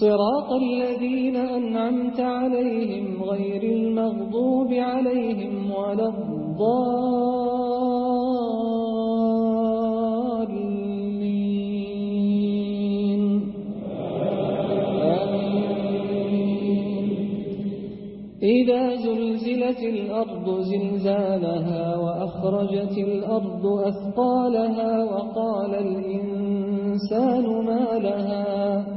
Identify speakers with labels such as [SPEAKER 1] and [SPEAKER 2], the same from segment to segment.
[SPEAKER 1] صراط الذين أنعمت عليهم غير المغضوب عليهم ولا الضالين. إذا زلزلت الأرض زلزالها وأخرجت الأرض أثقالها وقال الإنسان ما لها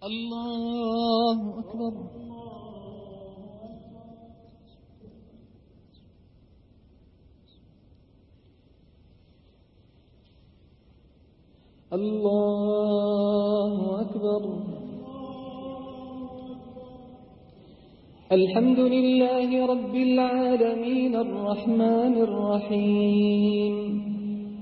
[SPEAKER 1] اللہ اکبر۔ الله أكبر الحمد لله رب العالمين الرحمن الرحيم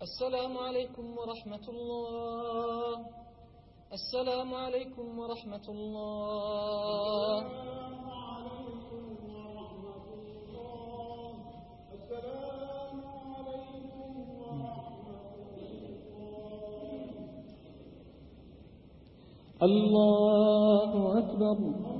[SPEAKER 1] السلام عليكم ورحمة الله. السلام عليكم ورحمة الله. Allah'u Ekber Allah'u Ekber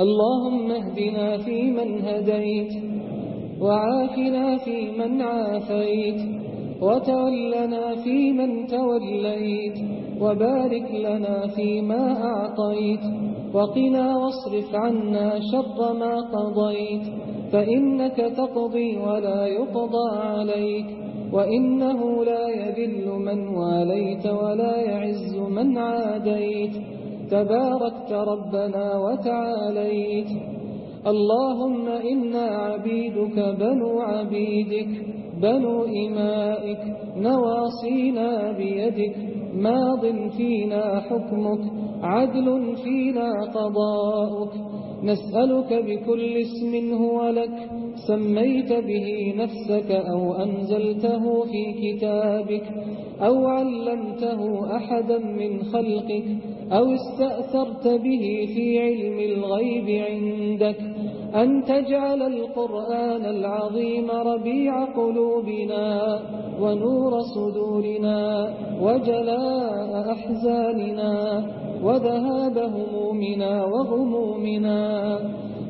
[SPEAKER 1] اللهم اهدنا فيمن هديت وعافنا فيمن عافيت وتولنا فيمن توليت وبارك لنا فيما أعطيت وقنا واصرف عنا شر ما قضيت فإنك تقضي ولا يقضى عليك وإنه لا يذل من واليت ولا يعز من عاديت تباركت ربنا وتعاليت. اللهم إنا عبيدك بنو عبيدك بنو إمائك نواصينا بيدك ماض فينا حكمك عدل فينا قضاؤك. نسألك بكل اسم هو لك سميت به نفسك أو أنزلته في كتابك أو علمته أحدا من خلقك. أو استأثرت به في علم الغيب عندك أن تجعل القرآن العظيم ربيع قلوبنا ونور صدورنا وجلاء أحزاننا وذهاب همومنا وغمومنا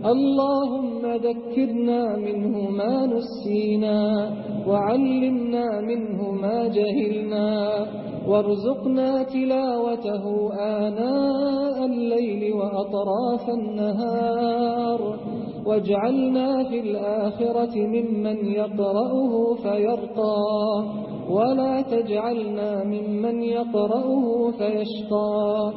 [SPEAKER 1] اللهم ذكرنا منه ما نسينا وعلمنا منه ما جهلنا وارزقنا تلاوته آناء الليل وأطراف النهار واجعلنا في الآخرة ممن يقرأه فيرقى ولا تجعلنا ممن يقرأه فيشقى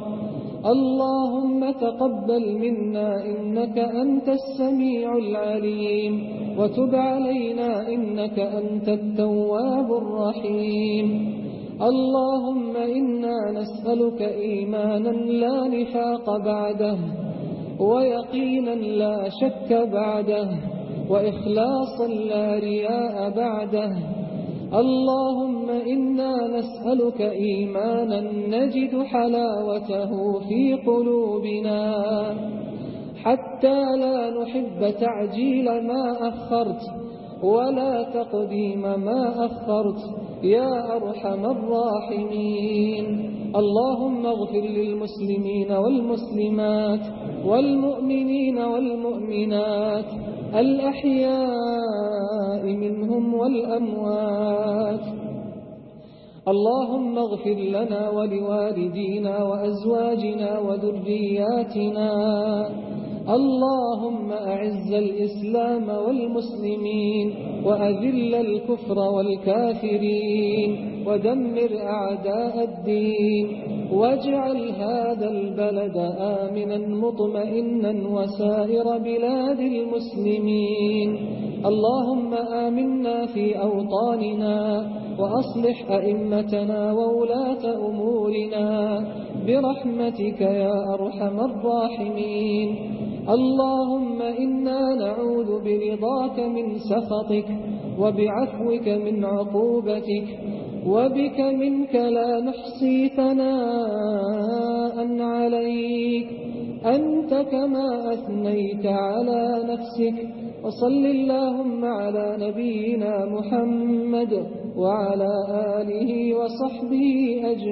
[SPEAKER 1] اللهم تقبل منا إنك أنت السميع العليم وتب علينا إنك أنت التواب الرحيم اللهم إنا نسألك إيمانا لا نفاق بعده ويقينا لا شك بعده وإخلاصا لا رياء بعده. اللهم إنا نسألك إيمانا نجد حلاوته في قلوبنا حتى لا نحب تعجيل ما أخرت. ولا تقديم ما أخرت يا أرحم الراحمين. اللهم اغفر للمسلمين والمسلمات والمؤمنين والمؤمنات. الأحياء منهم والأموات. اللهم اغفر لنا ولوالدينا وأزواجنا وذرياتنا. اللهم أعز الإسلام والمسلمين وأذل الكفر والكافرين ودمر أعداء الدين واجعل هذا البلد آمنا مطمئنا وسائر بلاد المسلمين اللهم آمنا في أوطاننا وأصلح أئمتنا وولاة أمورنا برحمتك يا أرحم الراحمين اللهم إنا نعوذ برضاك من سخطك وبعفوك من عقوبتك وبك منك لا نحصي ثناء عليك. أنت كما أثنيت على نفسك. وصل اللهم على نبينا محمد وعلى آله وصحبه أجمعين.